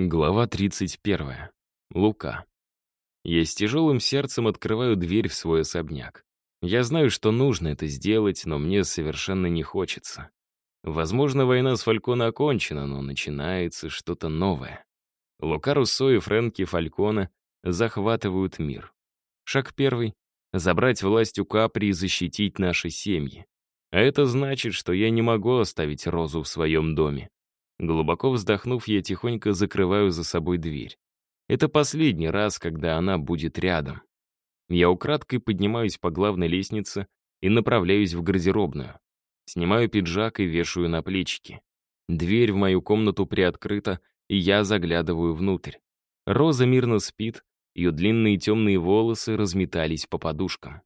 Глава 31. Лука. Я с тяжелым сердцем открываю дверь в свой особняк. Я знаю, что нужно это сделать, но мне совершенно не хочется. Возможно, война с Фалькона окончена, но начинается что-то новое. Лука Руссо и Фрэнки Фалькона захватывают мир. Шаг первый — забрать власть у Капри и защитить наши семьи. А это значит, что я не могу оставить Розу в своем доме. Глубоко вздохнув, я тихонько закрываю за собой дверь. Это последний раз, когда она будет рядом. Я украдкой поднимаюсь по главной лестнице и направляюсь в гардеробную. Снимаю пиджак и вешаю на плечики. Дверь в мою комнату приоткрыта, и я заглядываю внутрь. Роза мирно спит, ее длинные темные волосы разметались по подушкам.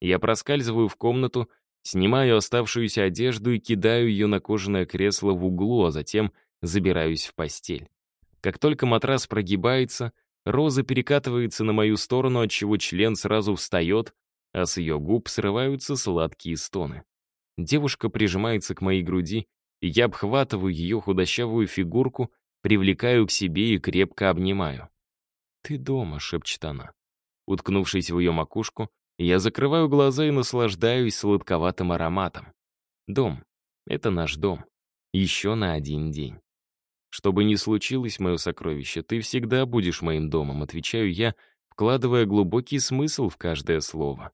Я проскальзываю в комнату Снимаю оставшуюся одежду и кидаю ее на кожаное кресло в углу, а затем забираюсь в постель. Как только матрас прогибается, Роза перекатывается на мою сторону, отчего член сразу встает, а с ее губ срываются сладкие стоны. Девушка прижимается к моей груди, и я обхватываю ее худощавую фигурку, привлекаю к себе и крепко обнимаю. «Ты дома», — шепчет она. Уткнувшись в ее макушку, я закрываю глаза и наслаждаюсь сладковатым ароматом. Дом — это наш дом. Еще на один день. Что бы ни случилось, мое сокровище, ты всегда будешь моим домом, отвечаю я, вкладывая глубокий смысл в каждое слово.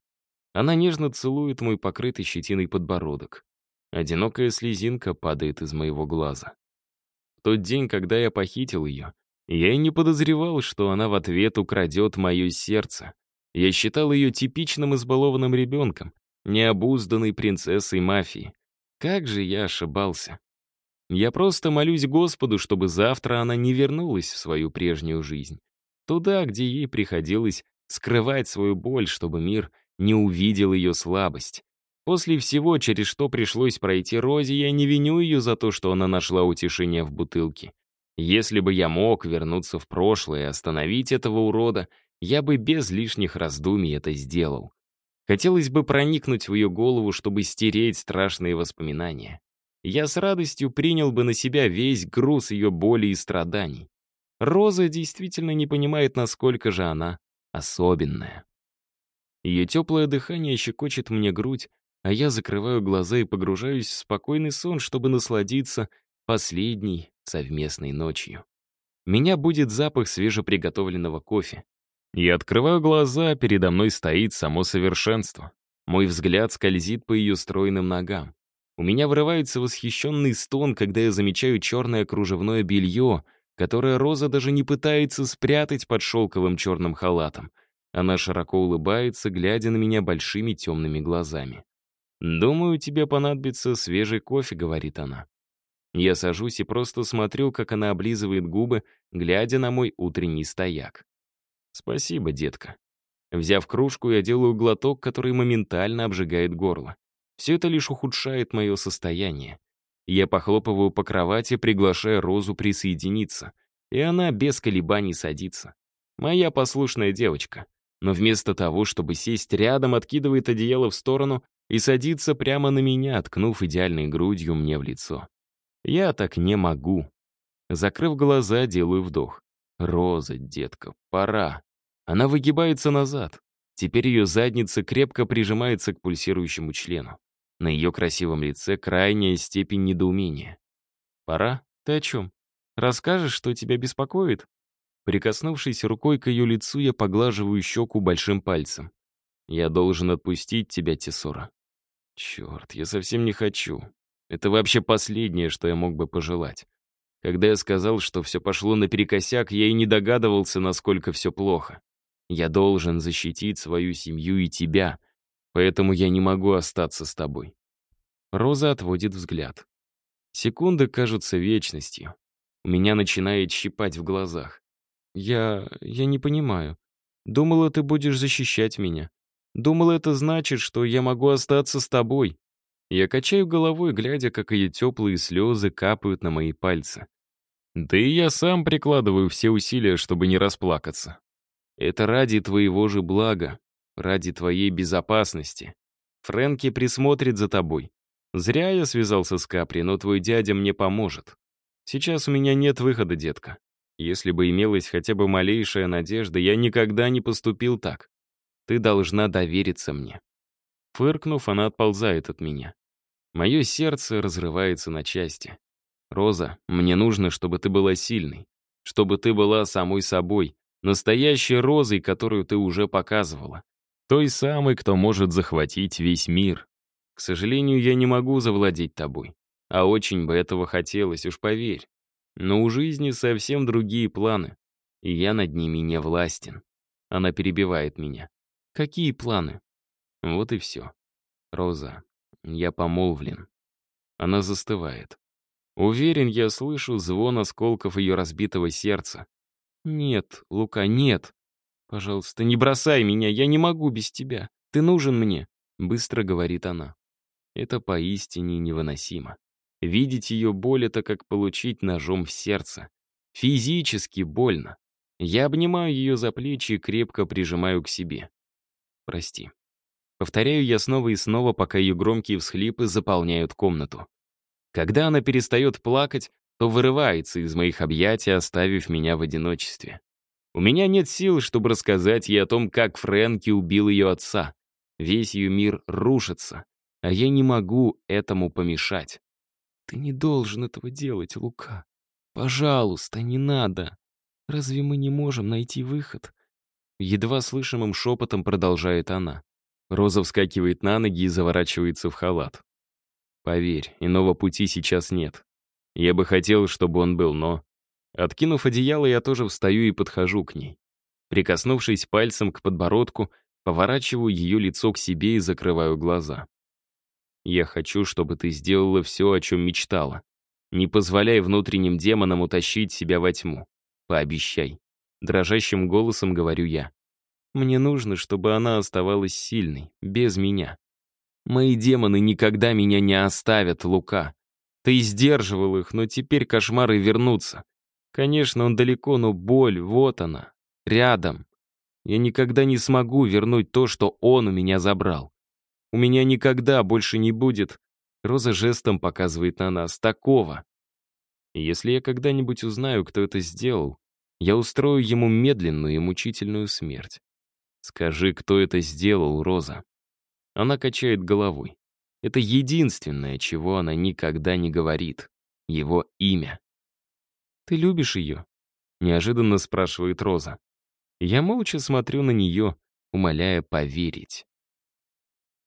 Она нежно целует мой покрытый щетиной подбородок. Одинокая слезинка падает из моего глаза. В тот день, когда я похитил ее, я и не подозревал, что она в ответ украдет мое сердце. Я считал ее типичным избалованным ребенком, необузданной принцессой мафии. Как же я ошибался. Я просто молюсь Господу, чтобы завтра она не вернулась в свою прежнюю жизнь. Туда, где ей приходилось скрывать свою боль, чтобы мир не увидел ее слабость. После всего, через что пришлось пройти Розе, я не виню ее за то, что она нашла утешение в бутылке. Если бы я мог вернуться в прошлое и остановить этого урода, я бы без лишних раздумий это сделал. Хотелось бы проникнуть в ее голову, чтобы стереть страшные воспоминания. Я с радостью принял бы на себя весь груз ее боли и страданий. Роза действительно не понимает, насколько же она особенная. Ее теплое дыхание щекочет мне грудь, а я закрываю глаза и погружаюсь в спокойный сон, чтобы насладиться последней совместной ночью. Меня будет запах свежеприготовленного кофе. Я открываю глаза, передо мной стоит само совершенство. Мой взгляд скользит по ее стройным ногам. У меня вырывается восхищенный стон, когда я замечаю черное кружевное белье, которое Роза даже не пытается спрятать под шелковым черным халатом. Она широко улыбается, глядя на меня большими темными глазами. «Думаю, тебе понадобится свежий кофе», — говорит она. Я сажусь и просто смотрю, как она облизывает губы, глядя на мой утренний стояк. «Спасибо, детка». Взяв кружку, я делаю глоток, который моментально обжигает горло. Все это лишь ухудшает мое состояние. Я похлопываю по кровати, приглашая Розу присоединиться. И она без колебаний садится. Моя послушная девочка. Но вместо того, чтобы сесть рядом, откидывает одеяло в сторону и садится прямо на меня, ткнув идеальной грудью мне в лицо. Я так не могу. Закрыв глаза, делаю вдох. Роза, детка, пора. Она выгибается назад. Теперь ее задница крепко прижимается к пульсирующему члену. На ее красивом лице крайняя степень недоумения. «Пора? Ты о чем? Расскажешь, что тебя беспокоит?» Прикоснувшись рукой к ее лицу, я поглаживаю щеку большим пальцем. «Я должен отпустить тебя, Тесора». «Черт, я совсем не хочу. Это вообще последнее, что я мог бы пожелать. Когда я сказал, что все пошло наперекосяк, я и не догадывался, насколько все плохо. Я должен защитить свою семью и тебя, поэтому я не могу остаться с тобой. Роза отводит взгляд. Секунды кажутся вечностью. У меня начинает щипать в глазах. Я... я не понимаю. Думала, ты будешь защищать меня. Думала, это значит, что я могу остаться с тобой. Я качаю головой, глядя, как ее теплые слезы капают на мои пальцы. Да и я сам прикладываю все усилия, чтобы не расплакаться. Это ради твоего же блага, ради твоей безопасности. Фрэнки присмотрит за тобой. Зря я связался с Капри, но твой дядя мне поможет. Сейчас у меня нет выхода, детка. Если бы имелась хотя бы малейшая надежда, я никогда не поступил так. Ты должна довериться мне». Фыркнув, она отползает от меня. Мое сердце разрывается на части. «Роза, мне нужно, чтобы ты была сильной, чтобы ты была самой собой, настоящей Розой, которую ты уже показывала, той самой, кто может захватить весь мир. К сожалению, я не могу завладеть тобой, а очень бы этого хотелось, уж поверь. Но у жизни совсем другие планы, и я над ними не властен». Она перебивает меня. «Какие планы?» Вот и все. Роза, я помолвлен. Она застывает. Уверен, я слышу звон осколков ее разбитого сердца. «Нет, Лука, нет. Пожалуйста, не бросай меня, я не могу без тебя. Ты нужен мне», — быстро говорит она. Это поистине невыносимо. Видеть ее боль — это как получить ножом в сердце. Физически больно. Я обнимаю ее за плечи и крепко прижимаю к себе. Прости. Повторяю я снова и снова, пока ее громкие всхлипы заполняют комнату. Когда она перестает плакать, то вырывается из моих объятий, оставив меня в одиночестве. У меня нет сил, чтобы рассказать ей о том, как Фрэнки убил ее отца. Весь ее мир рушится, а я не могу этому помешать. «Ты не должен этого делать, Лука. Пожалуйста, не надо. Разве мы не можем найти выход?» Едва слышимым шепотом продолжает она. Роза вскакивает на ноги и заворачивается в халат. Поверь, иного пути сейчас нет. Я бы хотел, чтобы он был, но... Откинув одеяло, я тоже встаю и подхожу к ней. Прикоснувшись пальцем к подбородку, поворачиваю ее лицо к себе и закрываю глаза. Я хочу, чтобы ты сделала все, о чем мечтала. Не позволяй внутренним демонам утащить себя во тьму. Пообещай. Дрожащим голосом говорю я. Мне нужно, чтобы она оставалась сильной, без меня. Мои демоны никогда меня не оставят, Лука. Ты сдерживал их, но теперь кошмары вернутся. Конечно, он далеко, но боль, вот она, рядом. Я никогда не смогу вернуть то, что он у меня забрал. У меня никогда больше не будет. Роза жестом показывает на нас. Такого. Если я когда-нибудь узнаю, кто это сделал, я устрою ему медленную и мучительную смерть. Скажи, кто это сделал, Роза. Она качает головой. Это единственное, чего она никогда не говорит. Его имя. «Ты любишь ее?» — неожиданно спрашивает Роза. Я молча смотрю на нее, умоляя поверить.